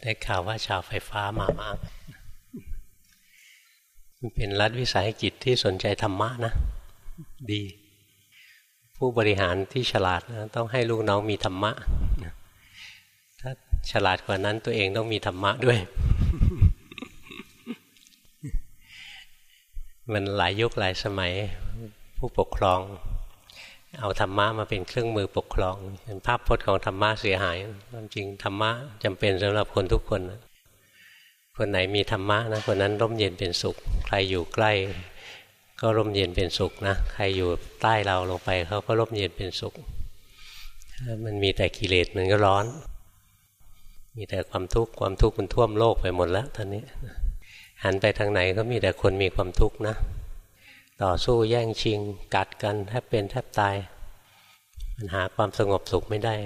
ได้ข่าวว่าชาวไฟฟ้ามามากมันเป็นรัฐวิสาหกิจที่สนใจธรรมะนะ ดี ผู้บริหารที่ฉลาดนะต้องให้ลูกน้องมีธรรมะ ถ้าฉลาดกว่านั้นตัวเองต้องมีธรรมะด้วย มันหลายยุคหลายสมัย ผู้ปกครอง เอาธรรมะมาเป็นเครื่องมือปกครองเป็นภาพพจน์ของธรรมะเสียหายความจริงธรรมะจำเป็นสำหรับคนทุกคนนะคนไหนมีธรรมะนะคนนั้นร่มเย็นเป็นสุข ใครอยู่ใกล้ ก็ร่มเย็นเป็นสุขนะใครอยู่ใต้เราลงไปเขาก็ร่มเย็นเป็นสุขมันมีแต่กิเลสมันก็ร้อน มีแต่ความทุกข์ความทุกข์มันท่วมโลกไปหมดแล้วตอนนี้หันไปทางไหนก็มีแต่คนมีความทุกข์นะ ต่อสู้แย่งชิง กัดกันแทบเป็นแทบตาย มันหาความสงบสุขไม่ได้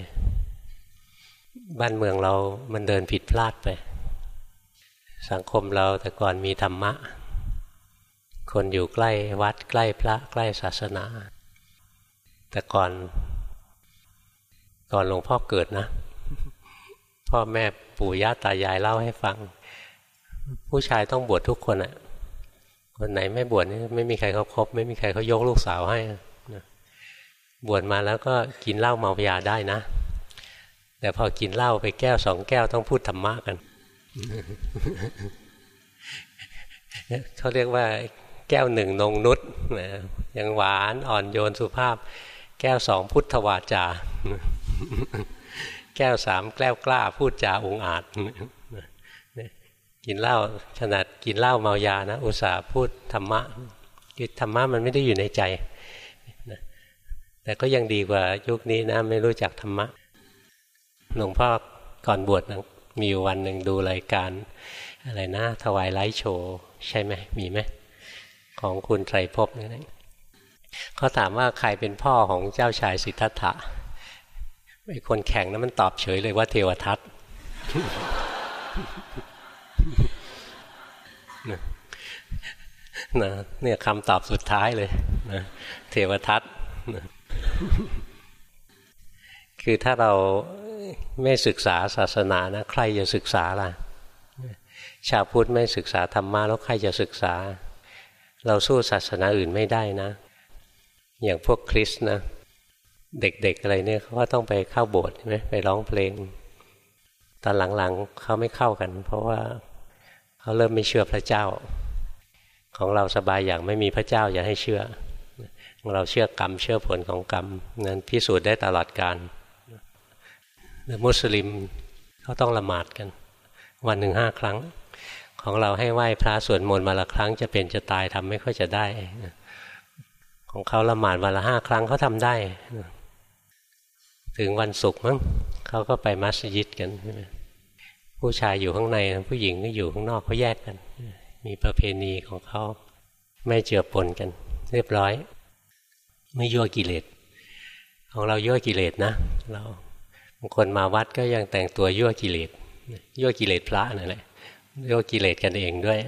บ้านเมืองเรามันเดินผิดพลาดไป สังคมเราแต่ก่อนมีธรรมะ คนอยู่ใกล้วัดใกล้พระใกล้ศาสนา แต่ก่อนก่อนหลวงพ่อเกิดนะ พ่อแม่ปู่ย่าตายายเล่าให้ฟัง ผู้ชายต้องบวชทุกคนอะ คนไหนไม่บวชนี่ไม่มีใครเขาครบไม่มีใครเขายกลูกสาวให้บวชมาแล้วก็กินเหล้าเมายาได้นะ แต่พอกินเหล้าไปแก้วสองแก้วต้องพูดธรรมะกันเขาเรียกว่าแก้วหนึ่งนงนุษยังหวานอ่อนโยนสุภาพ แก้วสองพุทธวาจา แก้วสามแก้วกล้าพูดจาองอาจ กินเหล้าขนาดกินเหล้าเมายานะอุตส่าห์พูดธรรมะคือธรรมะมันไม่ได้อยู่ในใจแต่ก็ยังดีกว่ายุคนี้นะไม่รู้จักธรรมะหลวงพ่อก่อนบวชนะมีวันหนึ่งดูรายการอะไรนะถวายไลฟ์โชว์ใช่ไหมมีไหมของคุณไตรภพนี่เขาถามว่าใครเป็นพ่อของเจ้าชายสิทธัตถะไอ้คนแข่งนั้นมันตอบเฉยเลยว่าเทวทัต นะเนี่ยคำตอบสุดท้ายเลยนะเทวทัตคือถ้าเราไม่ศึกษาศาสนานะ ใครจะศึกษาล่ะ ชาวพุทธไม่ศึกษาธรรมะแล้วใครจะศึกษา เราสู้ศาสนาอื่นไม่ได้นะ อย่างพวกคริสต์นะ เด็กๆอะไรเนี่ยเขาก็ต้องไปเข้าโบสถ์ใช่ไหมไปร้องเพลง ตอนหลังๆเขาไม่เข้ากัน เพราะว่าเขาเริ่มไม่เชื่อพระเจ้า ของเราสบายอย่างไม่มีพระเจ้าอย่าให้เชื่อ เราเชื่อกรรมเชื่อผลของกรรมนั้นพิสูจน์ได้ตลอดการมุสลิมเขาต้องละหมาดกัน วันหนึ่งห้าครั้ง ของเราให้ไหว้พระสวดมนต์มาละครั้งจะเป็นจะตายทำไม่ค่อยจะได้ ของเขาละหมาดวันละห้าครั้งเขาทำได้ ถึงวันศุกร์มั้งเขาก็ไปมัสยิดกันผู้ชายอยู่ข้างในผู้หญิงก็อยู่ข้างนอกเขาแยกกัน มีประเพณีของเขาไม่เจือปนกัน เรียบร้อย ไม่ยั่วกิเลสของเรายั่วกิเลสนะ เราบางคนมาวัดก็ยังแต่งตัวยั่วกิเลสยั่วกิเลสพระนั่นแหละยั่วกิเลสกันเองด้วย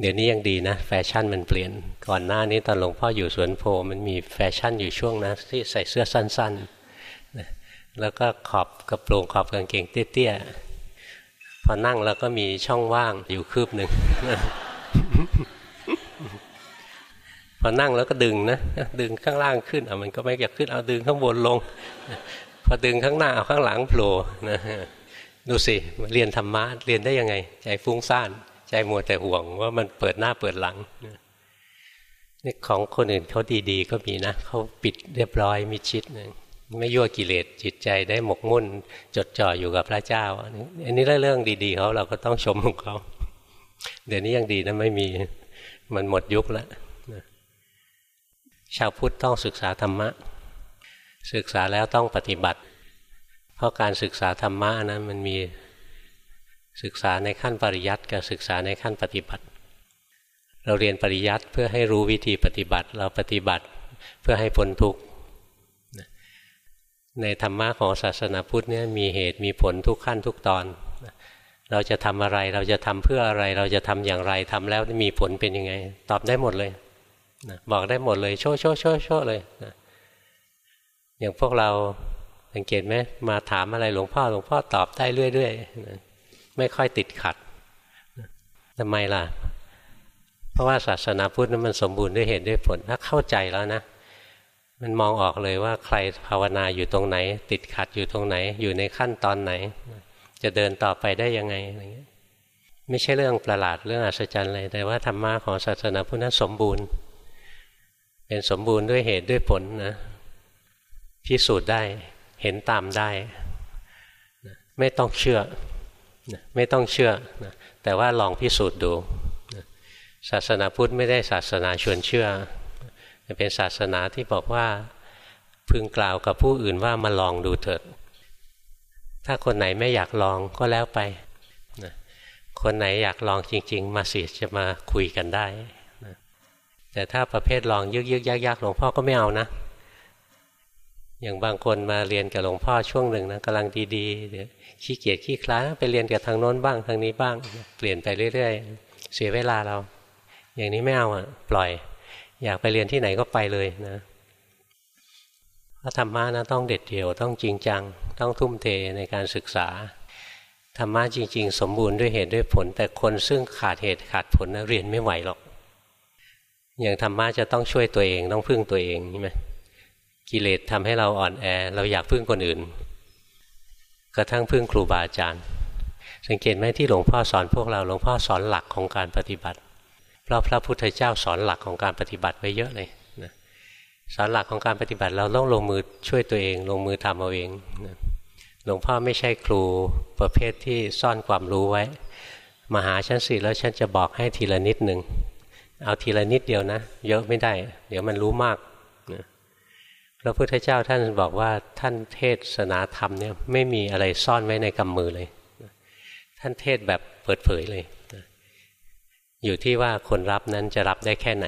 เดี๋ยวนี้ยังดีนะ แฟชั่นมันเปลี่ยนก่อนหน้านี้ตอนหลวงพ่ออยู่สวนโพมันมีแฟชั่นอยู่ช่วงนะที่ใส่เสื้อสั้นๆแล้วก็ขอบกระโปรงขอบกางเกงเตี้ยๆ อนั่งแล้วก็มีช่องว่างอยู่คืบหนึ่งพอนั่งแล้วก็ดึงนะดึงข้างล่างขึ้นอะมันก็ไม่อยากขึ้นเอาดึงข้างบนลง พอดึงข้างหน้าเอาข้างหลังโผล่นะดูสิเรียนธรรมะเรียนได้ยังไง ใจฟุ้งซ่าน ใจมัวแต่ห่วงว่ามันเปิดหน้าเปิดหลังนี่ของคนอื่นเขาดีๆ ก็มีนะเขาปิดเรียบร้อยมีชิดหนึ่ง ไม่ยั่วกิเลสจิตใจได้หมกมุ่น จดจ่ออยู่กับพระเจ้า อันนี้เรื่องดีๆเขาเราก็ต้องชมของเขา เดี๋ยวนี้ยังดีนะไม่มีมันหมดยุคแล้วชาวพุทธต้องศึกษาธรรมะ ศึกษาแล้วต้องปฏิบัติ เพราะการศึกษาธรรมะนะมันมีศึกษาในขั้นปริยัติกับศึกษาในขั้นปฏิบัติ เราเรียนปริยัติเพื่อให้รู้วิธีปฏิบัติ เราปฏิบัติเพื่อให้พ้นทุกข์ ในธรรมะของศาสนาพุทธเนี่ยมีเหตุมีผลทุกขั้นทุกตอน เราจะทำอะไรเราจะทำเพื่ออะไรเราจะทำอย่างไรทำแล้วมีผลเป็นยังไง ตอบได้หมดเลยบอกได้หมดเลยโชว์โชว์โชว์โชว์เลยนะอย่างพวกเราสังเกตไหมมาถามอะไรหลวงพ่อหลวงพ่อตอบได้เรื่อยๆไม่ค่อยติดขัดทำไมล่ะ เพราะว่าศาสนาพุทธนั้นมันสมบูรณ์ด้วยเหตุด้วยผลถ้าเข้าใจแล้วนะ มันมองออกเลยว่าใครภาวนาอยู่ตรงไหน ติดขัดอยู่ตรงไหน อยู่ในขั้นตอนไหน จะเดินต่อไปได้ยังไงอะไรเงี้ยไม่ใช่เรื่องประหลาดเรื่องอัศจรรย์เลยแต่ว่าธรรมะของศาสนาพุทธสมบูรณ์ เป็นสมบูรณ์ด้วยเหตุด้วยผลนะพิสูจน์ได้เห็นตามได้ ไม่ต้องเชื่อ ไม่ต้องเชื่อ แต่ว่าลองพิสูจน์ดูศาสนาพุทธไม่ได้ศาสนาชวนเชื่อ เป็นศาสนาที่บอกว่าพึงกล่าวกับผู้อื่นว่ามาลองดูเถิด ถ้าคนไหนไม่อยากลองก็แล้วไปคนไหนอยากลองจริง ๆ มาสิจะมาคุยกันได้แต่ถ้าประเภทลองยึกยึกยักยักหลวงพ่อก็ไม่เอานะ อย่างบางคนมาเรียนกับหลวงพ่อช่วงหนึ่งนะกำลังดีๆเดี๋ยวขี้เกียจขี้คล้าไปเรียนกับทางโน้นบ้างทางนี้บ้าง เปลี่ยนไปเรื่อย ๆ เสียเวลาเรา อย่างนี้ไม่เอาอะ ปล่อย อยากไปเรียนที่ไหนก็ไปเลยนะพระธรรมะนะต้องเด็ดเดี่ยวต้องจริงจัง ต้องทุ่มเทในการศึกษา ธรรมะจริง ๆ สมบูรณ์ด้วยเหตุด้วยผล แต่คนซึ่งขาดเหตุขาดผลนะเรียนไม่ไหวหรอก อย่างธรรมะจะต้องช่วยตัวเองต้องพึ่งตัวเองใช่ไหมกิเลสทำให้เราอ่อนแอ เราอยากพึ่งคนอื่น กระทั่งพึ่งครูบาอาจารย์ สังเกตไหมที่หลวงพ่อสอนพวกเราหลวงพ่อสอนหลักของการปฏิบัติ ราะพระพุทธเจ้าสอนหลักของการปฏิบัติไว้เยอะเลยนะสอนหลักของการปฏิบัติเราต้องลงมือช่วยตัวเอง ลงมือทำเอาเองนะหลวงพ่อไม่ใช่ครูประเภทที่ซ่อนความรู้ไว้ มาหาฉันสิแล้วฉันจะบอกให้ทีละนิดหนึ่งเอาทีละนิดเดียวนะ เยอะไม่ได้ เดี๋ยวมันรู้มากพระพุทธเจ้าท่านบอกว่าท่านเทศนาธรรมเนี่ยไม่มีอะไรซ่อนไว้ในกำมือเลย ท่านเทศแบบเปิดเผยเลย อยู่ที่ว่าคนรับนั้นจะรับได้แค่ไหน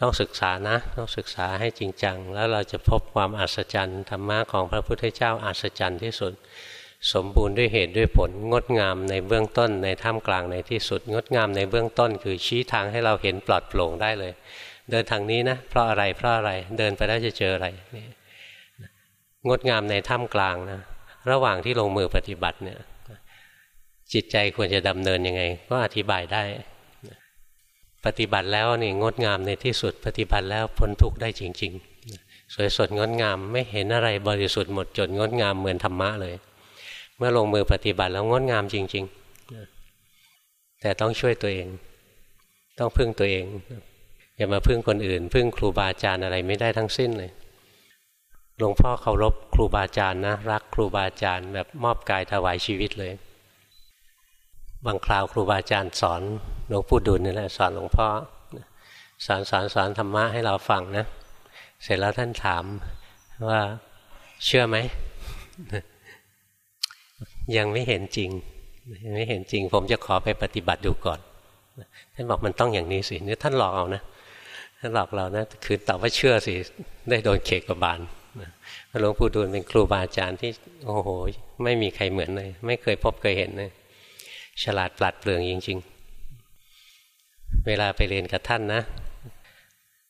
ต้องศึกษานะ ต้องศึกษาให้จริงจัง แล้วเราจะพบความอัศจรรย์ธรรมะของพระพุทธเจ้าอัศจรรย์ที่สุด สมบูรณ์ด้วยเหตุด้วยผล งดงามในเบื้องต้น ในท่ามกลางในที่สุด งดงามในเบื้องต้น คือชี้ทางให้เราเห็นปลอดโปร่งได้เลย เดินทางนี้นะ เพราะอะไรเพราะอะไรเดินไปแล้วจะเจออะไรงดงามในถ้ำกลางนะระหว่างที่ลงมือปฏิบัติเนี่ย จิตใจควรจะดำเนินยังไง ก็อธิบายได้ ปฏิบัติแล้วนี่งดงามในที่สุด ปฏิบัติแล้วพ้นทุกข์ได้จริง ๆ สวยสดงดงามไม่เห็นอะไรบริสุทธิ์หมดจดงดงามเหมือนธรรมะเลย เมื่อลงมือปฏิบัติแล้วงดงามจริง ๆ แต่ต้องช่วยตัวเอง ต้องพึ่งตัวเองอย่ามาพึ่งคนอื่น พึ่งครูบาอาจารย์อะไรไม่ได้ทั้งสิ้นเลยหลวงพ่อเคารพครูบาอาจารย์นะรักครูบาอาจารย์แบบมอบกายถวายชีวิตเลย บางคราวครูบาอาจารย์สอนหลวงปู่ดุลนี่แหละสอนหลวงพ่อสอนสอนสอนธรรมะให้เราฟังนะ เสร็จแล้วท่านถามว่าเชื่อไหม ยังไม่เห็นจริงยังไม่เห็นจริง ผมจะขอไปปฏิบัติดูก่อนท่านบอกมันต้องอย่างนี้สินี่ท่านหลอกเอานะถ้านหลอกเรานะคือตอบว่าเชื่อสิได้โดนเขกกบาลหลวงปู่ดูลเป็นครูบาอาจารย์ที่โอ้โห ไม่มีใครเหมือนเลย ไม่เคยพบเคยเห็นเลย ฉลาดปลัดเปลืองจริง ๆ เวลาไปเรียนกับท่านนะ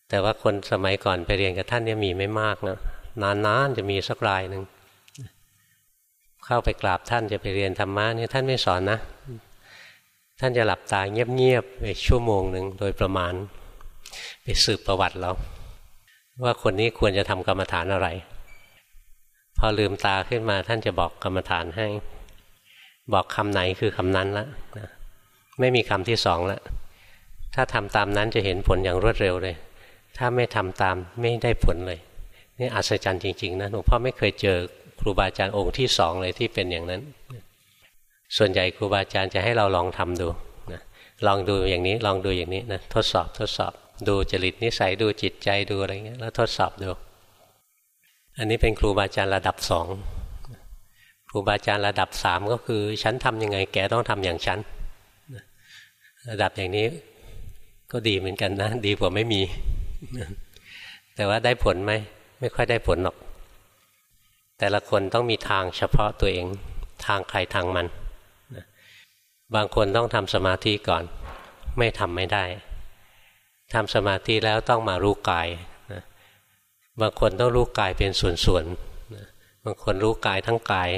แต่ว่าคนสมัยก่อนไปเรียนกับท่านเนี่ยมีไม่มากนะนานๆจะมีสักรายหนึ่งเข้าไปกราบท่านจะไปเรียนธรรมะเนี่ยท่านไม่สอนนะ ท่านจะหลับตาเงียบๆไปชั่วโมงหนึ่งโดยประมาณ ไปสืบประวัติเราว่าคนนี้ควรจะทำกรรมฐานอะไร พอลืมตาขึ้นมาท่านจะบอกกรรมฐานให้ บอกคำไหนคือคำนั้นละนะไม่มีคำที่สองละถ้าทำตามนั้นจะเห็นผลอย่างรวดเร็วเลย ถ้าไม่ทำตามไม่ได้ผลเลยนี่อัศจรรย์จริงๆนะหลวงพ่อไม่เคยเจอครูบาอาจารย์องค์ที่สองเลยที่เป็นอย่างนั้น ส่วนใหญ่ครูบาอาจารย์จะให้เราลองทำดูนะลองดูอย่างนี้ลองดูอย่างนี้นะทดสอบทดสอบ ดูจริตนิสัยดูจิตใจดูอะไรเงี้ยแล้วทดสอบดู อันนี้เป็นครูบาอาจารย์ระดับสอง รูบาอาจารย์ระดับสามก็คือ ฉันทำยังไงแกต้องทำอย่างฉันระดับอย่างนี้ก็ดีเหมือนกันนะ ดีกว่าไม่มี แต่ว่าได้ผลไหมไม่ค่อยได้ผลหรอก แต่ละคนต้องมีทางเฉพาะตัวเอง ทางใครทางมัน บางคนต้องทำสมาธิก่อน ไม่ทำไม่ได้ทำสมาธิแล้วต้องมารู้กายบางคนต้องรู้กายเป็นส่วนๆบางคนรู้กายทั้งกาย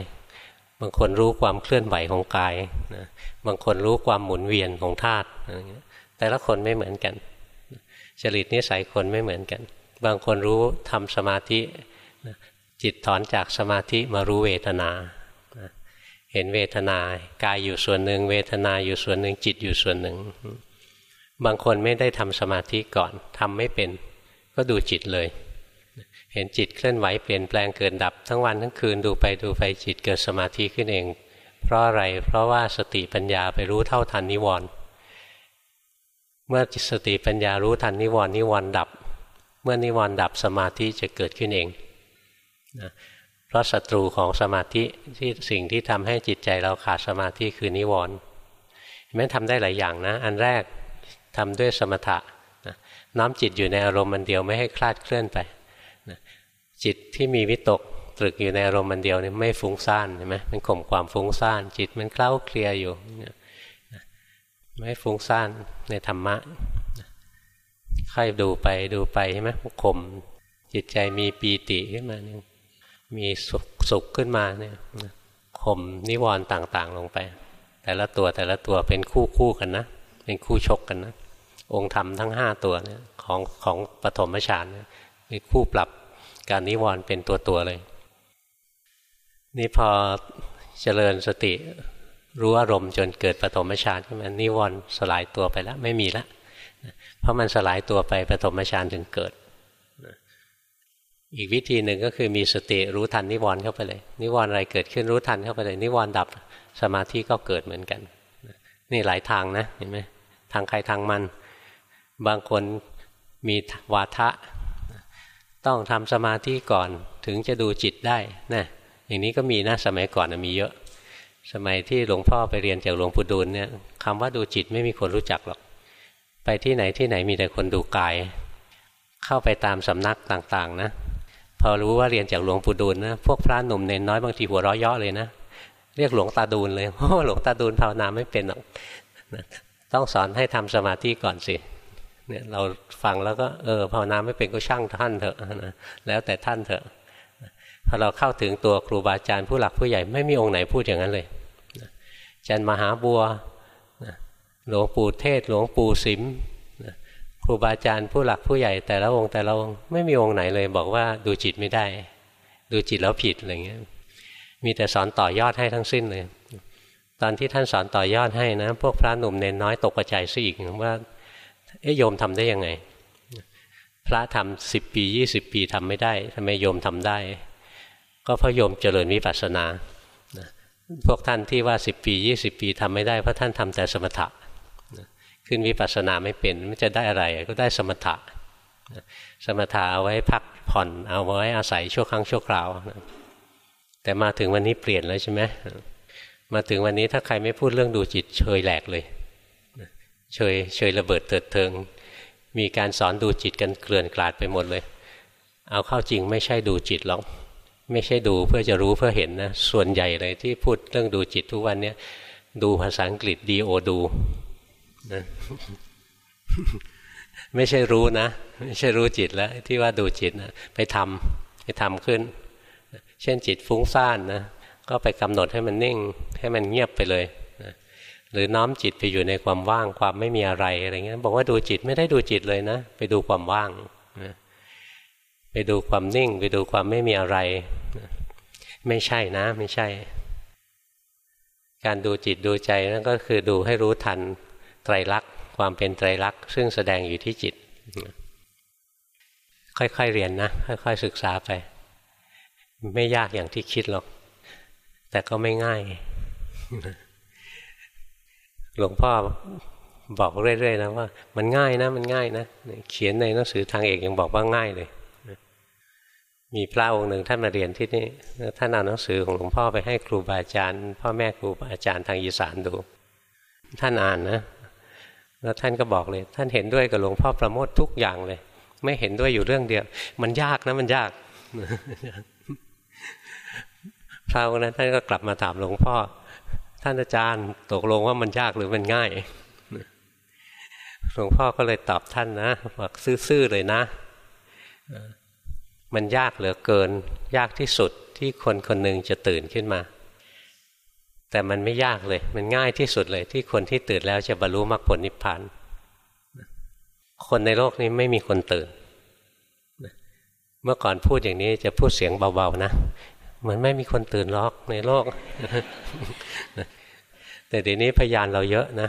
บางคนรู้ความเคลื่อนไหวของกายบางคนรู้ความหมุนเวียนของธาตุแต่ละคนไม่เหมือนกัน จริตนิสัยคนไม่เหมือนกัน บางคนรู้ทำสมาธิจิตถอนจากสมาธิมารู้เวทนา เห็นเวทนากายอยู่ส่วนหนึ่ง เวทนาอยู่ส่วนหนึ่งจิตอยู่ส่วนหนึ่ง บางคนไม่ได้ทำสมาธิก่อนทำไม่เป็น ก็ดูจิตเลย เห็นจิตเคลื่อนไหวเปลี่ยนแปลงเกิดดับ ทั้งวันทั้งคืนดูไปดูไปจิตเกิดสมาธิขึ้นเอง เพราะอะไร เพราะว่าสติปัญญาไปรู้เท่าทันนิวรณ์เมื่อสติปัญญารู้ทันนิวรณ์นิวรณ์ดับ เมื่อนิวรณ์ดับสมาธิจะเกิดขึ้นเองนะเพราะศัตรูของสมาธิที่สิ่งที่ทำให้จิตใจเราขาดสมาธิคือนิวรณ์แม้ทำได้หลายอย่างนะ อันแรกทำด้วยสมถะน้อมจิตอยู่ในอารมณ์มันเดียวไม่ให้คลาดเคลื่อนไป จิตที่มีวิตกตรึกอยู่ในอารมณ์มันเดียวนี่ไม่ฟุ้งซ่านใช่ไหมมันข่มความฟุ้งซ่านจิตมันเคล้าเคลียอยู่ไม่ฟุ้งซ่านในธรรมะค่อยดูไปดูไปใช่ไหมข่มจิตใจมีปีติขึ้นมาเนี่ยมีสุขสุขขึ้นมาเนี่ยข่มนิวรณ์ต่างๆ ลงไป แต่ละตัวแต่ละตัวเป็นคู่คู่กันนะ เป็นคู่ชกกันนะ องค์ธรรมทั้งห้าตัวเนี่ยของของปฐมฌานเนี่ยมีคู่ปรับ การนิวรณ์เป็นตัวตัวเลย นี่พอเจริญสติรู้อารมณ์จนเกิดปฐมฌานขึ้นมานิวรณ์สลายตัวไปแล้วไม่มีแล้วเพราะมันสลายตัวไปปฐมฌานถึงเกิด อีกวิธีหนึ่งก็คือมีสติรู้ทันนิวรณ์เข้าไปเลย นิวรณ์อะไรเกิดขึ้นรู้ทันเข้าไปเลย นิวรณ์ดับสมาธิก็เกิดเหมือนกัน นี่หลายทางนะเห็นไหมทางใครทางมัน บางคนมีวาทะ ต้องทำสมาธิก่อนถึงจะดูจิตได้นะอย่างนี้ก็มีนะสมัยก่อนมีเยอะ สมัยที่หลวงพ่อไปเรียนจากหลวงปู่ดูลเนี่ยคำว่าดูจิตไม่มีคนรู้จักหรอก ไปที่ไหนที่ไหนมีแต่คนดูกาย เข้าไปตามสำนักต่างๆ นะ พอรู้ว่าเรียนจากหลวงปู่ดูลนะพวกพระหนุ่มเนนน้อยบางทีหัวราะเยาะเลยนะเรียกหลวงตาดูลเลยเพราะหลวงตาดูลภาวนาไม่เป็นหรอกต้องสอนให้ทำสมาธิก่อนสิ เนี่ยเราฟังแล้วก็เออภาวนาไม่เป็นก็ช่างท่านเถอะนะแล้วแต่ท่านเถอะพอเราเข้าถึงตัวครูบาอาจารย์ผู้หลักผู้ใหญ่ไม่มีองค์ไหนพูดอย่างนั้นเลยอาจารย์มหาบัวหลวงปู่เทศหลวงปู่สิมครูบาอาจารย์ผู้หลักผู้ใหญ่แต่ละองค์แต่ละองค์ไม่มีองค์ไหนเลยบอกว่าดูจิตไม่ได้ ดูจิตแล้วผิดอะไรเงี้ยมีแต่สอนต่อยอดให้ทั้งสิ้นเลย ตอนที่ท่านสอนต่อยอดให้นะ พวกพระหนุ่มเนนน้อยตกใจซะอีกว่า เอ๊ยโยมทำได้ยังไง พระทำสิบปียี่สิบปีทำไม่ได้ทำไมโยมทำได้ ก็เพราะโยมเจริญวิปัสสนาพวกท่านที่ว่าสิบปียี่สิบปีทำไม่ได้เพราะท่านทำแต่สมถะขึ้นวิปัสสนาไม่เป็นมันจะได้อะไรก็ได้สมถะสมถะเอาไว้พักผ่อนเอาไว้อาศัยชั่วครั้งชั่วคราวแต่มาถึงวันนี้เปลี่ยนแล้วใช่ไหมมาถึงวันนี้ถ้าใครไม่พูดเรื่องดูจิตเฉยแหลกเลย เฉยเฉยระเบิดเติดเทิง มีการสอนดูจิตกันเกลื่อนกลาดไปหมดเลย เอาเข้าจริงไม่ใช่ดูจิตหรอกไม่ใช่ดูเพื่อจะรู้เพื่อเห็นนะส่วนใหญ่เลยที่พูดเรื่องดูจิตทุกวันนี้ดูภาษาอังกฤษดีโอดูนะไม่ใช่รู้นะ ไม่ใช่รู้จิตแล้ว ที่ว่าดูจิตนะไปทำไปทำขึ้น เช่นจิตฟุ้งซ่านนะก็ไปกำหนดให้มันนิ่ง ให้มันเงียบไปเลย หรือน้อมจิตไปอยู่ในความว่างความไม่มีอะไรอะไรเงี้ยบอกว่าดูจิตไม่ได้ดูจิตเลยนะ ไปดูความว่างนะไปดูความนิ่ง ไปดูความไม่มีอะไรนะไม่ใช่นะ ไม่ใช่ การดูจิตดูใจนั่นก็คือดูให้รู้ทันไตรลักษณ์ความเป็นไตรลักษณ์ซึ่งแสดงอยู่ที่จิต ค่อยๆเรียนนะ ค่อยๆศึกษาไป ไม่ยากอย่างที่คิดหรอก แต่ก็ไม่ง่าย หลวงพ่อบอกเรื่อยๆนะว่า มันง่ายนะ มันง่ายนะเขียนในหนังสือทางเอกยังบอกว่าง่ายเลย มีพระองค์หนึ่งท่านมาเรียนที่นี่ท่านเอาหนังสือของหลวงพ่อไปให้ครูบาอาจารย์ พ่อแม่ครูบาอาจารย์ทางอีสานดู ท่านอ่านนะแล้วท่านก็บอกเลย ท่านเห็นด้วยกับหลวงพ่อประโมททุกอย่างเลย ไม่เห็นด้วยอยู่เรื่องเดียว มันยากนะมันยากพระองค์นั้นท่านก็กลับมาถามหลวงพ่อ ท่านอาจารย์ตกลงว่ามันยากหรือมันง่ายหลวงพ่อก็เลยตอบท่านนะบอกซื่อๆเลยนะ มันยากเหลือเกิน ยากที่สุดที่คนคนหนึ่งจะตื่นขึ้นมา แต่มันไม่ยากเลย มันง่ายที่สุดเลย ที่คนที่ตื่นแล้วจะบรรลุมรรคผลนิพพานคนในโลกนี้ไม่มีคนตื่น เมื่อก่อนพูดอย่างนี้จะพูดเสียงเบาๆนะ เหมือนไม่มีคนตื่นล็อกในโลก แต่เดี๋ยวนี้พยานเราเยอะนะ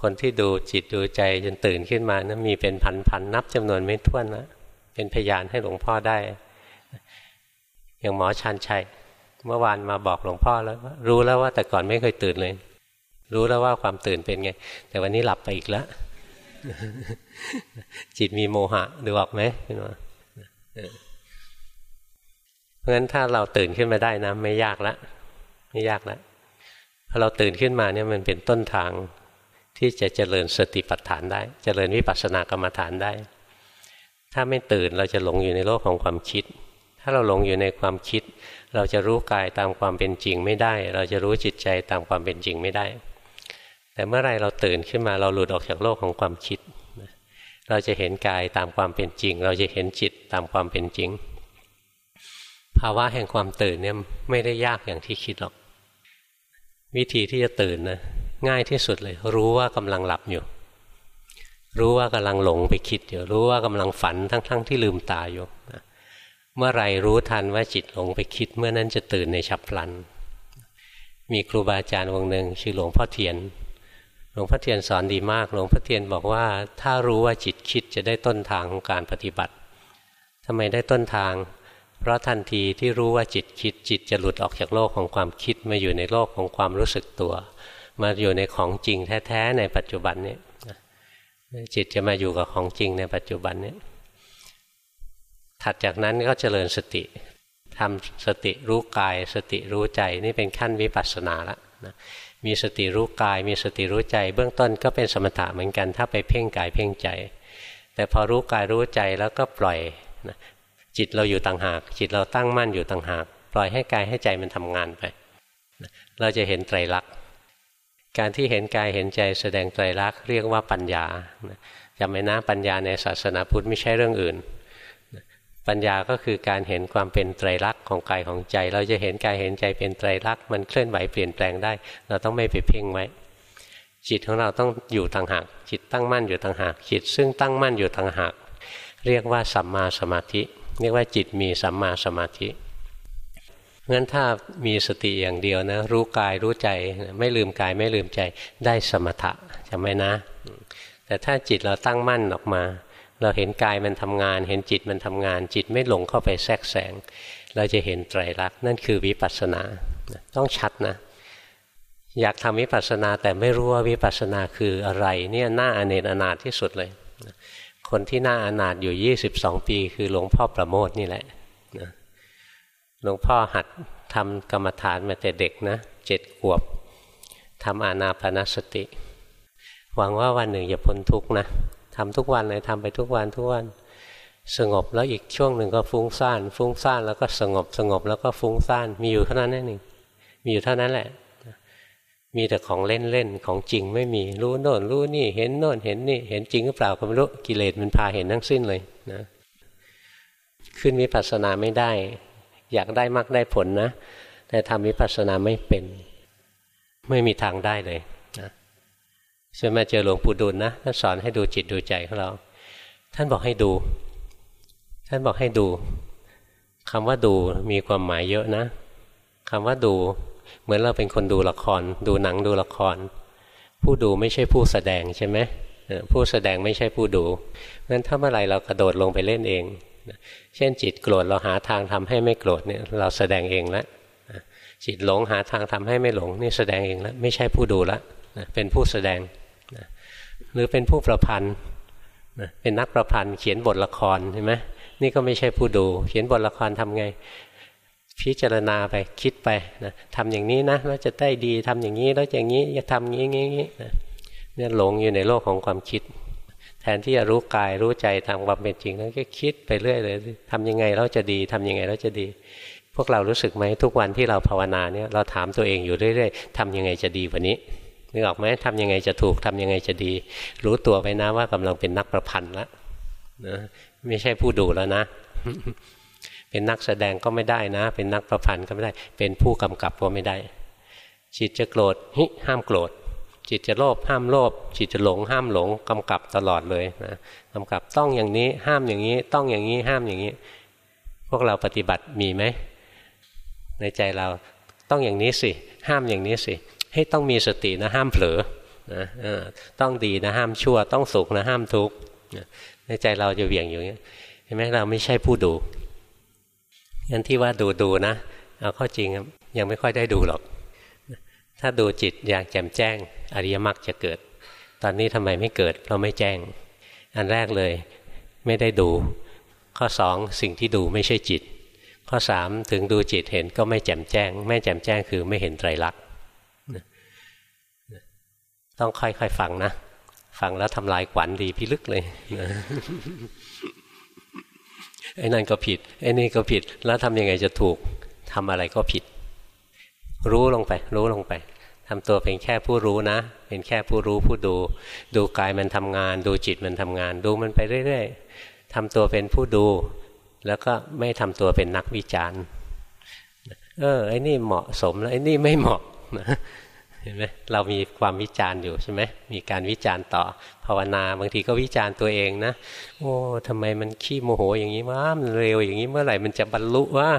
คนที่ดูจิตดูใจจนตื่นขึ้นมานะมีเป็นพันๆนับจำนวนไม่ถ้วนนะเป็นพยานให้หลวงพ่อได้ อย่างหมอชันชัย เมื่อวานมาบอกหลวงพ่อแล้วรู้แล้วว่าแต่ก่อนไม่เคยตื่นเลย รู้แล้วว่าความตื่นเป็นไง แต่วันนี้หลับไปอีกแล้วจิตมีโมหะดูออกไหมพี่น้อง เพราะฉะนั้นถ้าเราตื่นขึ้นมาได้นะไม่ยากละไม่ยากละพอเราตื่นขึ้นมาเนี่ยมันเป็นต้นทางที่จะเจริญสติปัฏฐานได้ เจริญวิปัสสนากรรมฐานได้ ถ้าไม่ตื่นเราจะหลงอยู่ในโลกของความคิด ถ้าเราหลงอยู่ในความคิด เราจะรู้กายตามความเป็นจริงไม่ได้ เราจะรู้จิตใจตามความเป็นจริงไม่ได้ แต่เมื่อไรเราตื่นขึ้นมาเราหลุดออกจากโลกของความคิด เราจะเห็นกายตามความเป็นจริง เราจะเห็นจิตตามความเป็นจริง ภาวะแห่งความตื่นเนี่ยไม่ได้ยากอย่างที่คิดหรอก วิธีที่จะตื่นนะง่ายที่สุดเลย รู้ว่ากำลังหลับอยู่ รู้ว่ากำลังหลงไปคิดอยู่รู้ว่ากำลังฝันทั้งๆทที่ลืมตาอยู่เมื่อไรรู้ทันว่าจิตหลงไปคิด เมื่อนั้นจะตื่นในฉับพลัน มีครูบาอาจารย์องค์หนึ่งชื่อหลวงพ่อเทียน หลวงพ่อเทียนสอนดีมาก หลวงพ่อเทียนบอกว่า ถ้ารู้ว่าจิตคิดจะได้ต้นทางของการปฏิบัติทำไมได้ต้นทาง เพราะทันทีที่รู้ว่าจิตคิดจิตจะหลุดออกจากโลกของความคิดมาอยู่ในโลกของความรู้สึกตัว มาอยู่ในของจริงแท้ๆในปัจจุบันนี้จิตจะมาอยู่กับของจริงในปัจจุบันนี้ถัดจากนั้นก็เจริญสติทำสติรู้กาย สติรู้ใจนี่เป็นขั้นวิปัสสนาละนะมีสติรู้กาย มีสติรู้ใจ เบื้องต้นก็เป็นสมถะเหมือนกัน ถ้าไปเพ่งกายเพ่งใจ แต่พอรู้กายรู้ใจแล้วก็ปล่อยนะ จิตเราอยู่ต่างหาก จิตเราตั้งมั่นอยู่ต่างหาก ปล่อยให้กายให้ใจมันทำงานไป เราจะเห็นไตรลักษณ์การที่เห็นกายเห็นใจแสดงไตรลักษณ์เรียกว่าปัญญาจำไว้นะปัญญาในศาสนาพุทธไม่ใช่เรื่องอื่น ปัญญาก็คือการเห็นความเป็นไตรลักษณ์ของกายของใจ เราจะเห็นกายเห็นใจเป็นไตรลักษณ์มันเคลื่อนไหวเปลี่ยนแปลงได้ เราต้องไม่ไปเพ่งไว้จิตของเราต้องอยู่ต่างหาก จิตตั้งมั่นอยู่ต่างหาก จิตซึ่งตั้งมั่นอยู่ต่างหาก เรียกว่าสัมมาสมาธิ เรียกว่าจิตมีสัมมาสมาธิงั้นถ้ามีสติอย่างเดียวนะ รู้กายรู้ใจไม่ลืมกายไม่ลืมใจได้สมถะจำไหมนะ แต่ถ้าจิตเราตั้งมั่นออกมา เราเห็นกายมันทำงาน เห็นจิตมันทำงาน จิตไม่หลงเข้าไปแทรกแซงเราจะเห็นไตรลักษณ์นั่นคือวิปัสสนาต้องชัดนะ อยากทำวิปัสสนาแต่ไม่รู้ว่าวิปัสสนาคืออะไร เนี่ยน่าอเนจอนาถที่สุดเลย คนที่น่าอนาถอยู่ 22 ปี คือหลวงพ่อประโมทนี่แหละนะหลวงพ่อหัดทำกรรมฐานมาแต่เด็กนะเจ็ดขวบทำอานาปนสติ หวังว่าวันหนึ่งจะพ้นทุกนะทำทุกวันเลยทำไปทุกวันทุกวัน สงบแล้วอีกช่วงหนึ่งก็ฟุ้งซ่าน ฟุ้งซ่านแล้วก็สงบสงบแล้วก็ฟุ้งซ่าน มีอยู่เท่านั้นนั่นเองมีอยู่เท่านั้นแหละ มีแต่ของเล่นเล่นของจริงไม่มีรู้โน่นรู้นี่เห็นโน่นเห็นนี่เห็นจริงหรือเปล่าก็ไม่รู้กิเลสมันพาเห็นทั้งสิ้นเลยนะ ขึ้นวิปัสสนาไม่ได้ อยากได้มากได้ผลนะ แต่ทำวิปัสสนาไม่เป็น ไม่มีทางได้เลยนะฉันมาเจอหลวงปู่ดุลนะท่านสอนให้ดูจิตดูใจของเรา ท่านบอกให้ดู ท่านบอกให้ดูคำว่าดูมีความหมายเยอะนะคำว่าดู เหมือนเราเป็นคนดูละคร ดูหนังดูละคร ผู้ดูไม่ใช่ผู้แสดงใช่ไหมผู้แสดงไม่ใช่ผู้ดูงั้นถ้าเมื่อไรเรากระโดดลงไปเล่นเองเช่นจิตโกรธเราหาทางทำให้ไม่โกรธเนี่ยเราแสดงเองแล้วจิตหลงหาทางทำให้ไม่หลงนี่แสดงเองแล้วไม่ใช่ผู้ดูละเป็นผู้แสดงหรือเป็นผู้ประพันธ์เป็นนักประพันธ์เขียนบทละครใช่ไหมนี่ก็ไม่ใช่ผู้ดู เขียนบทละครทำไง พิจารณาไปคิดไปนะทำอย่างนี้นะแล้วจะได้ดีทำอย่างนี้แล้วอย่างนี้จะทำอย่างนี้งี้นะเนี่ยหลงอยู่ในโลกของความคิด แทนที่จะรู้กายรู้ใจทางความเป็นจริงแล้วก็คิดไปเรื่อยเลยทำยังไงเราจะดีทำยังไงเราจะดี พวกเรารู้สึกไหมทุกวันที่เราภาวนาเนี่ยเราถามตัวเองอยู่เรื่อยๆทำยังไงจะดีกว่านี้นึกออกไหมทำยังไงจะถูกทำยังไงจะดี รู้ตัวไปนะว่ากำลังเป็นนักประพันธ์แล้วนะไม่ใช่ผู้ดูแล้วนะ เป็นนักแสดงก็ไม่ได้นะ เป็นนักประพันธ์ก็ไม่ได้ เป็นผู้กำกับก็ไม่ได้ จิตจะโกรธฮิห้ามโกรธ จิตจะโลภห้ามโลภจิตจะหลงห้ามหลงกำกับตลอดเลยนะกำกับต้องอย่างนี้ห้ามอย่างนี้ ต้องอย่างนี้ห้ามอย่างนี้ พวกเราปฏิบัติมีไหมในใจเราต้องอย่างนี้สิ ห้ามอย่างนี้สิให้ต้องมีสตินะห้ามเผลอนะต้องดีนะห้ามชั่ว ต้องสุขนะห้ามทุกข์ในใจเราจะเวี่ยงอยู่อย่างนี้เห็นไหมเราไม่ใช่ผู้ดู งั้นที่ว่าดูดูนะเอาข้อจริงยังไม่ค่อยได้ดูหรอก ถ้าดูจิตอย่างแจ่มแจ้ง อริยมรรคจะเกิด ตอนนี้ทำไมไม่เกิดเราไม่แจ้ง อันแรกเลยไม่ได้ดู ข้อสองสิ่งที่ดูไม่ใช่จิต ข้อสามถึงดูจิตเห็นก็ไม่แจ่มแจ้ง ไม่แจ่มแจ้งคือไม่เห็นไตรลักษณ์ต้องค่อยๆฟังนะ ฟังแล้วทำลายขวัญดีพิลึกเลย ไอ้นั่นก็ผิดไอ้นี่ก็ผิด แล้วทำยังไงจะถูกทำอะไรก็ผิด รู้ลงไป รู้ลงไปทำตัวเป็นแค่ผู้รู้นะ เป็นแค่ผู้รู้ผู้ดู ดูกายมันทำงาน ดูจิตมันทำงาน ดูมันไปเรื่อยๆทำตัวเป็นผู้ดู แล้วก็ไม่ทำตัวเป็นนักวิจารณ์เออไอ้นี่เหมาะสมแล้วไอ้นี่ไม่เหมาะนะ เห็นไหมเรามีความวิจารณ์อยู่ใช่ไหมมีการวิจารณ์ต่อภาวนา บางทีก็วิจารณ์ตัวเองนะโอ้ทำไมมันขี้โมโหอย่างนี้วะมันเร็วอย่างนี้เมื่อไหร่มันจะบรรลุวะ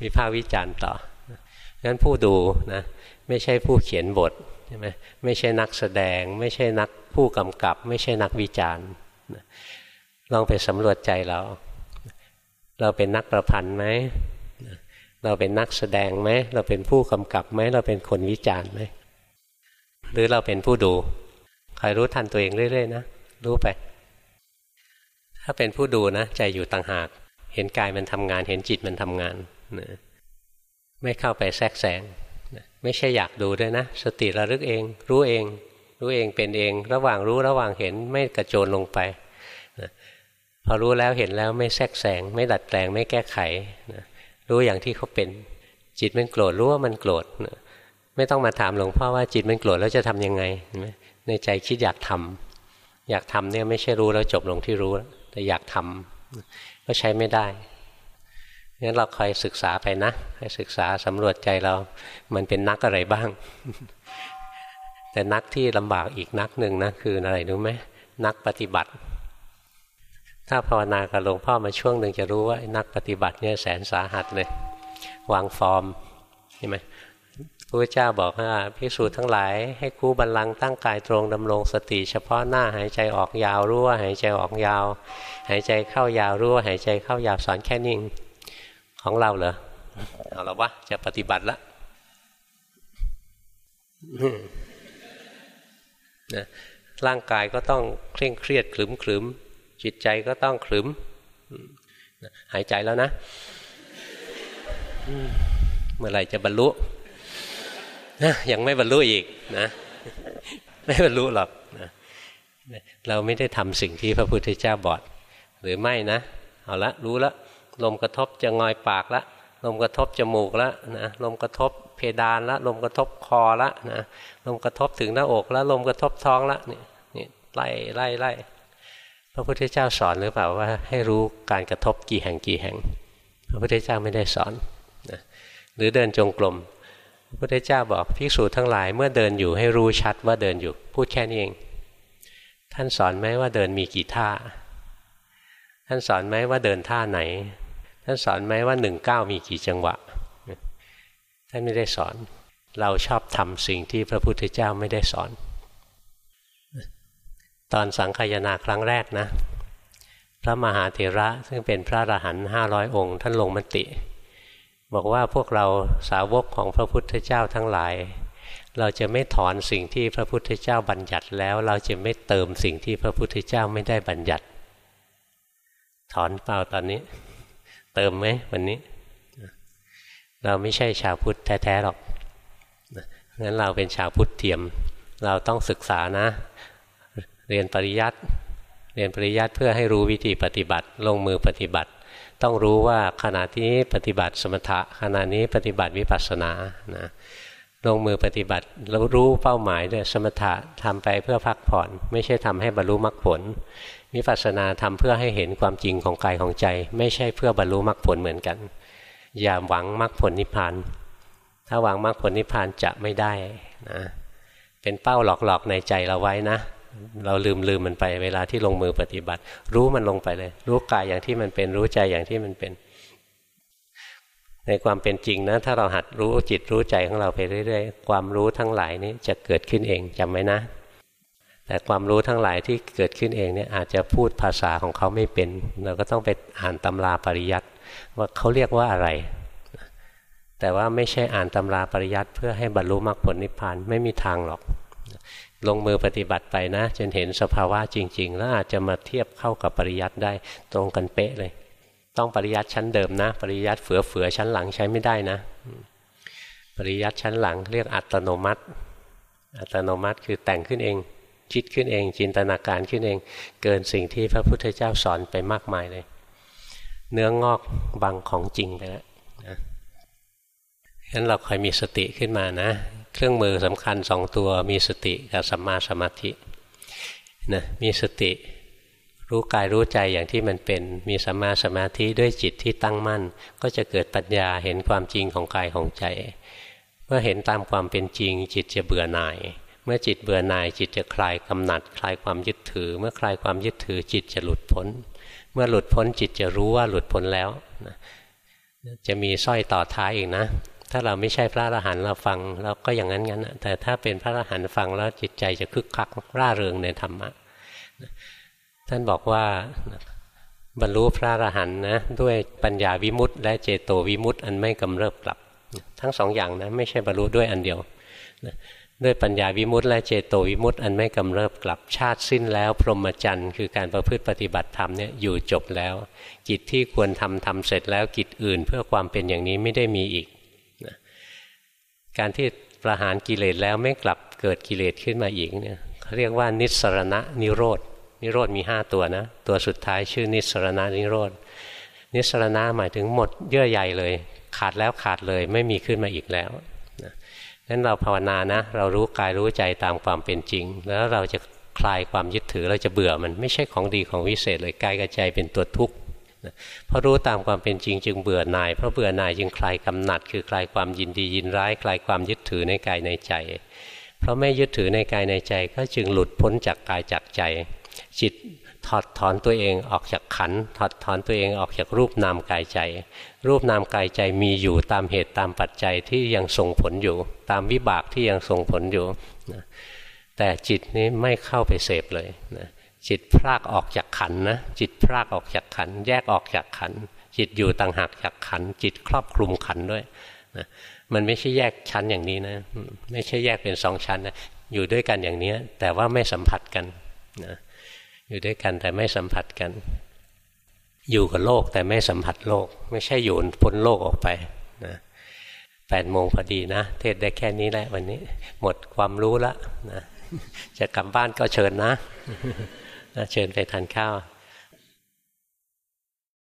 มีภาควิจารณ์ต่องั้นผู้ดูนะไม่ใช่ผู้เขียนบทใช่ไหมไม่ใช่นักแสดง ไม่ใช่นักผู้กำกับ ไม่ใช่นักวิจารณ์ลองไปสำรวจใจเรา เราเป็นนักประพันธ์ไหม เราเป็นนักแสดงไหมเราเป็นผู้กำกับไหมเราเป็นคนวิจารณ์ไหมหรือเราเป็นผู้ดูคอยรู้ทันตัวเองเรื่อยๆนะรู้ไป ถ้าเป็นผู้ดูนะใจอยู่ต่างหาก เห็นกายมันทำงาน เห็นจิตมันทำงานนะไม่เข้าไปแทรกแซงนะไม่ใช่อยากดูด้วยนะ สติระลึกเอง รู้เอง รู้เองเป็นเอง ระหว่างรู้ระหว่างเห็นไม่กระโจนลงไปนะพอรู้แล้วเห็นแล้วไม่แทรกแซงไม่ดัดแปลงไม่แก้ไขนะ รู้อย่างที่เขาเป็น จิตมันโกรธรู้ว่ามันโกรธไม่ต้องมาถามหลวงพ่อว่าจิตมันโกรธแล้วจะทํำยังไงในใจคิดอยากทำอยากทำเนี่ยไม่ใช่รู้แล้วจบลงที่รู้ แต่อยากทำก็ใช้ไม่ได้งั้นเราคอยศึกษาไปนะให้ศึกษาสำรวจใจเรา มันเป็นนักอะไรบ้าง แต่นักที่ลำบากอีกนักหนึ่งนะคืออะไรรู้ไหมนักปฏิบัติ ถ้าภาวนากับหลวงพ่อมาช่วงหนึ่งจะรู้ว่านักปฏิบัติเนี่ยแสนสาหัสเลยวางฟอร์มใช่ไหมพระพุทธเจ้าบอกว่าพิสูจน์ทั้งหลายให้คู่บัลลังก์ตั้งกายตรงดำรงสติเฉพาะหน้าหายใจออกยาวรู้ว่าหายใจออกยาว หายใจเข้ายาวรู้ว่าหายใจเข้ายาวสอนแค่นิ่งของเราเหรอเอาละวะจะปฏิบัติละนะร่างกายก็ต้องเคร่งเครียดขลึมขลึม จิตใจก็ต้องขลึมหายใจแล้วนะเมื่อไหร่จะบรรลุนะยังไม่บรรลุอีกนะ ไม่บรรลุหรอกนะเราไม่ได้ทำสิ่งที่พระพุทธเจ้าบอกหรือไม่นะเอาละรู้ละลมกระทบจะงอยปากละลมกระทบจมูกละนะลมกระทบเพดานละลมกระทบคอละนะลมกระทบถึงหน้าอกล้วลมกระทบท้องละนี่นี่ไล่ไล่ไล่ พระพุทธเจ้าสอนหรือเปล่าว่าให้รู้การกระทบกี่แห่งกี่แห่ง พระพุทธเจ้าไม่ได้สอนนะหรือเดินจงกรมพระพุทธเจ้าบอกภิกษุทั้งหลายเมื่อเดินอยู่ให้รู้ชัดว่าเดินอยู่พูดแค่นี้เอง ท่านสอนไหมว่าเดินมีกี่ท่า ท่านสอนไหมว่าเดินท่าไหน ท่านสอนไหมว่าหนึ่งเก้ามีกี่จังหวะ ท่านไม่ได้สอน เราชอบทำสิ่งที่พระพุทธเจ้าไม่ได้สอน ตอนสังขยนาครั้งแรกนะ พระมหาเถระซึ่งเป็นพระอรหันต์ห้าร้อยองค์ ท่านลงมติ บอกว่าพวกเราสาวกของพระพุทธเจ้าทั้งหลาย เราจะไม่ถอนสิ่งที่พระพุทธเจ้าบัญญัติแล้ว เราจะไม่เติมสิ่งที่พระพุทธเจ้าไม่ได้บัญญัติ ถอนเปล่าตอนนี้ เติมไหมวันนี้ เราไม่ใช่ชาวพุทธแท้ๆหรอกงั้นเราเป็นชาวพุทธเทียม เราต้องศึกษานะ เรียนปริยัติเรียนปริยัติเพื่อให้รู้วิธีปฏิบัติ ลงมือปฏิบัติ ต้องรู้ว่าขณะที่ปฏิบัติสมถะขณะนี้ปฏิบัติวิปัสสนานะลงมือปฏิบัติเรารู้เป้าหมายด้วยสมถะทำไปเพื่อพักผ่อน ไม่ใช่ทำให้บรรลุมรรคผลวิปัสสนาทำเพื่อให้เห็นความจริงของกายของใจ ไม่ใช่เพื่อบรรลุมรรคผลเหมือนกัน อย่าหวังมรรคผลนิพพานถ้าหวังมรรคผลนิพพานจะไม่ได้นะเป็นเป้าหลอกๆในใจเราไว้นะ เราลืมลืมมันไปเวลาที่ลงมือปฏิบัติ รู้มันลงไปเลย รู้กายอย่างที่มันเป็นรู้ใจอย่างที่มันเป็น ในความเป็นจริงนะถ้าเราหัดรู้จิตรู้ใจของเราไปเรื่อยๆ ความรู้ทั้งหลายนี้จะเกิดขึ้นเองจำไว้นะ แต่ความรู้ทั้งหลายที่เกิดขึ้นเองเนี่ยอาจจะพูดภาษาของเขาไม่เป็น เราก็ต้องไปอ่านตำราปริยัติว่าเขาเรียกว่าอะไร แต่ว่าไม่ใช่อ่านตำราปริยัติเพื่อให้บรรลุมรรคผลนิพพานไม่มีทางหรอก ลงมือปฏิบัติไปนะ จนเห็นสภาวะจริง ๆ แล้วอาจจะมาเทียบเข้ากับปริยัติได้ตรงกันเป๊ะเลย ต้องปริยัติชั้นเดิมนะ ปริยัติเฟือเฟือชั้นหลังใช้ไม่ได้นะ ปริยัติชั้นหลังเรียกอัตโนมัติ อัตโนมัติคือแต่งขึ้นเอง คิดขึ้นเอง จินตนาการขึ้นเอง เกินสิ่งที่พระพุทธเจ้าสอนไปมากมายเลย เนื้องอกบังของจริงไปแล้วงั้นเราคอยมีสติขึ้นมานะ เครื่องมือสำคัญสองตัวมีสติกับสัมมาสมาธินะมีสติ รู้กายรู้ใจอย่างที่มันเป็น มีสัมมาสมาธิด้วยจิตที่ตั้งมั่น ก็จะเกิดปัญญาเห็นความจริงของกายของใจ เมื่อเห็นตามความเป็นจริง จิตจะเบื่อหน่าย เมื่อจิตเบื่อหน่าย จิตจะคลายกำหนัด คลายความยึดถือ เมื่อคลายความยึดถือ จิตจะหลุดพ้น เมื่อหลุดพ้นจิตจะรู้ว่าหลุดพ้นแล้วจะมีสร้อยต่อท้ายอีกนะ ถ้าเราไม่ใช่พระอรหันต์เราฟังเราก็อย่างนั้นงั้นแต่ถ้าเป็นพระอรหันต์ฟังแล้วจิตใจจะคึกคักร่าเริงในธรรมะท่านบอกว่าบรรลุพระอรหันต์นะด้วยปัญญาวิมุตต์และเจโตวิมุตต์อันไม่กำเริบกลับ ทั้งสองอย่างนะไม่ใช่บรรลุด้วยอันเดียวด้วยปัญญาวิมุตต์และเจโตวิมุตต์อันไม่กำเริบกลับชาติสิ้นแล้ว พรหมจรรย์คือการประพฤติปฏิบัติธรรมเนี่ยอยู่จบแล้ว กิจที่ควรทำทำเสร็จแล้วกิจอื่นเพื่อความเป็นอย่างนี้ไม่ได้มีอีก การที่ประหารกิเลสแล้วไม่กลับเกิดกิเลสขึ้นมาอีกเนี่ยเขาเรียกว่านิสรณะนิโรดนิโรดมีห้าตัวนะ ตัวสุดท้ายชื่อนิสรณะนิโรดนิสรณะหมายถึงหมดเยื่อใยเลย ขาดแล้วขาดเลยไม่มีขึ้นมาอีกแล้วนั้นเราภาวนานะ เรารู้กายรู้ใจตามความเป็นจริง แล้วเราจะคลายความยึดถือเราจะเบื่อมันไม่ใช่ของดีของวิเศษเลยกายกับใจเป็นตัวทุกข์ เพราะรู้ตามความเป็นจริงจึงเบื่อหน่าย เพราะเบื่อหน่ายจึงคลายกำหนัด คือคลายความยินดียินร้าย คลายความยึดถือในกายในใจ เพราะไม่ยึดถือในกายในใจก็จึงหลุดพ้นจากกายจากใจ จิตถอดถอนตัวเองออกจากขันถอดถอนตัวเองออกจากรูปนามกายใจ รูปนามกายใจมีอยู่ตามเหตุตามปัจจัยที่ยังส่งผลอยู่ ตามวิบากที่ยังส่งผลอยู่แต่จิตนี้ไม่เข้าไปเสพเลยนะ จิตพรากออกจากขันนะจิตพรากออกจากขันแยกออกจากขันจิตอยู่ต่างหากจากขันจิตครอบคลุมขันด้วยนะมันไม่ใช่แยกชั้นอย่างนี้นะ ไม่ใช่แยกเป็นสองชั้นนะอยู่ด้วยกันอย่างนี้แต่ว่าไม่สัมผัสกันนะอยู่ด้วยกันแต่ไม่สัมผัสกัน อยู่กับโลกแต่ไม่สัมผัสโลก ไม่ใช่อยู่พ้นโลกออกไปนะแปดโมงพอดีนะ เทศได้แค่นี้แหละวันนี้ หมดความรู้ละนะจะกลับบ้านก็เชิญนะ เชิญไปทานข้าว